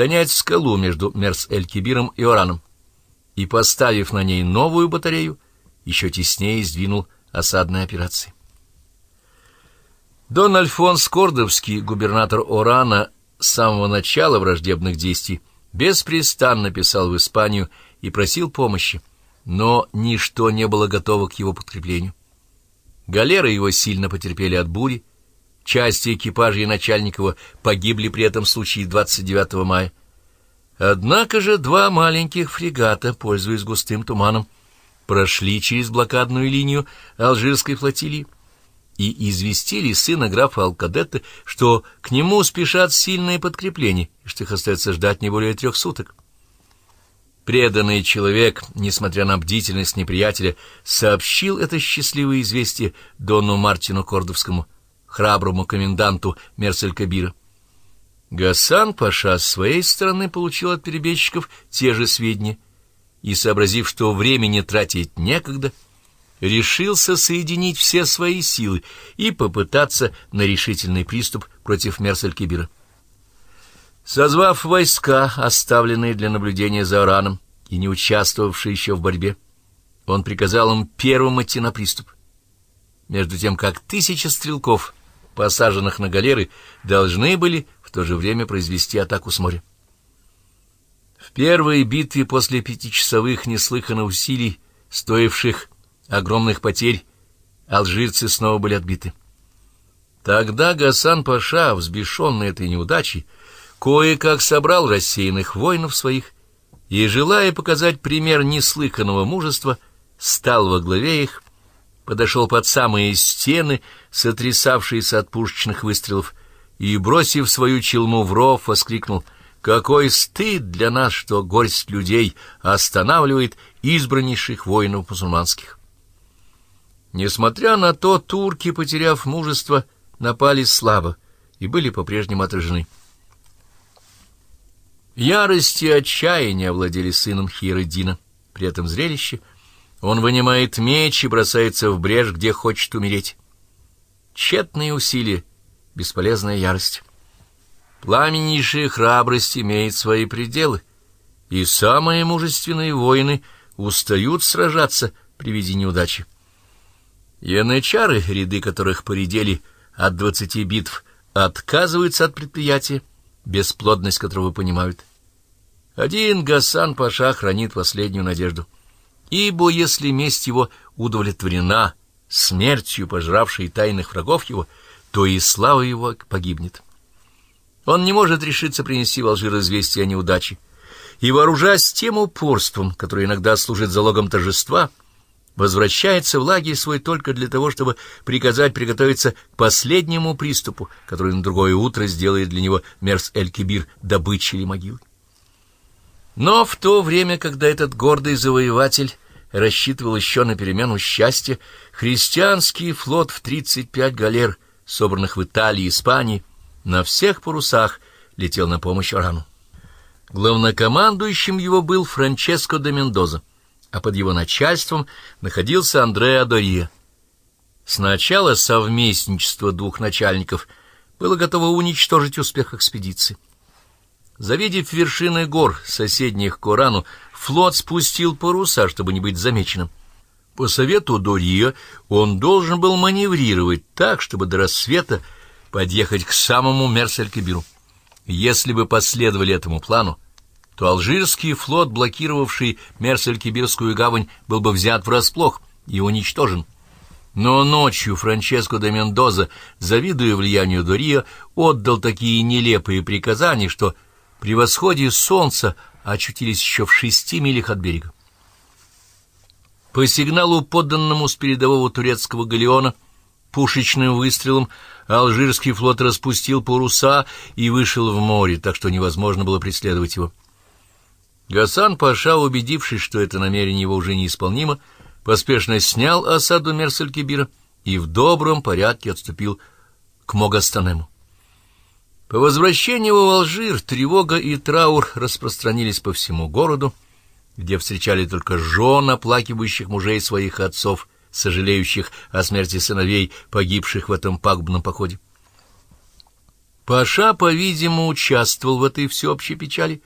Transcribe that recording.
занять скалу между Мерс-эль-Кибиром и Ораном, и, поставив на ней новую батарею, еще теснее сдвинул осадные операции. Дон Альфонс Кордовский, губернатор Орана, с самого начала враждебных действий, беспрестанно писал в Испанию и просил помощи, но ничто не было готово к его подкреплению. Галеры его сильно потерпели от бури, части экипажа и начальникова погибли при этом случае 29 мая. Однако же два маленьких фрегата, пользуясь густым туманом, прошли через блокадную линию алжирской флотилии и известили сына графа Алкадетта, что к нему спешат сильные подкрепления, и что их остается ждать не более трех суток. Преданный человек, несмотря на бдительность неприятеля, сообщил это счастливое известие Дону Мартину Кордовскому, храброму коменданту Мерсель-Кабира. Гасан Паша с своей стороны получил от перебежчиков те же сведения и, сообразив, что времени тратить некогда, решился соединить все свои силы и попытаться на решительный приступ против Мерсель-Кибира. Созвав войска, оставленные для наблюдения за Ораном и не участвовавшие еще в борьбе, он приказал им первым идти на приступ. Между тем, как тысяча стрелков, посаженных на галеры, должны были в то же время произвести атаку с моря. В первой битве после пятичасовых неслыханных усилий, стоивших огромных потерь, алжирцы снова были отбиты. Тогда Гасан Паша, взбешенный этой неудачей, кое-как собрал рассеянных воинов своих и, желая показать пример неслыханного мужества, стал во главе их, подошел под самые стены, сотрясавшиеся от пушечных выстрелов, и, бросив свою челму в ров, воскликнул «Какой стыд для нас, что горсть людей останавливает избраннейших воинов мусульманских!» Несмотря на то, турки, потеряв мужество, напали слабо и были по-прежнему отражены. Ярость и отчаяние овладели сыном Хиеродина. При этом зрелище он вынимает меч и бросается в брешь, где хочет умереть. Тщетные усилия, бесполезная ярость. Пламеннейшая храбрость имеет свои пределы, и самые мужественные воины устают сражаться при виде неудачи. Янычары, ряды которых поредели от двадцати битв, отказываются от предприятия, бесплодность которого понимают. Один Гасан Паша хранит последнюю надежду. Ибо если месть его удовлетворена смертью пожравшей тайных врагов его, то и слава его погибнет. Он не может решиться принести в Алжир известие о неудаче, и, вооружаясь тем упорством, которое иногда служит залогом торжества, возвращается в лагерь свой только для того, чтобы приказать приготовиться к последнему приступу, который на другое утро сделает для него Мерс-эль-Кибир добычей или могилой. Но в то время, когда этот гордый завоеватель рассчитывал еще на перемену счастья, христианский флот в 35 галер, собранных в Италии и Испании, на всех парусах летел на помощь Орану. Главнокомандующим его был Франческо де Мендоза, а под его начальством находился Андреа Дория. Сначала совместничество двух начальников было готово уничтожить успех экспедиции. Завидев вершины гор, соседних к Корану, флот спустил паруса, чтобы не быть замеченным. По совету Дория он должен был маневрировать так, чтобы до рассвета подъехать к самому Мерсель-Кабиру. Если бы последовали этому плану, то алжирский флот, блокировавший Мерсель-Кибирскую гавань, был бы взят врасплох и уничтожен. Но ночью Франческо де Мендоза, завидуя влиянию Дория, отдал такие нелепые приказания, что при восходе солнца очутились еще в шести милях от берега. По сигналу, подданному с передового турецкого галеона, пушечным выстрелом алжирский флот распустил паруса и вышел в море, так что невозможно было преследовать его. Гасан Паша, убедившись, что это намерение его уже неисполнимо, поспешно снял осаду Мерсель-Кибира и в добром порядке отступил к Могастанему. По возвращении его в Алжир тревога и траур распространились по всему городу, где встречали только жен оплакивающих мужей своих отцов, сожалеющих о смерти сыновей, погибших в этом пагубном походе. Паша, по-видимому, участвовал в этой всеобщей печали,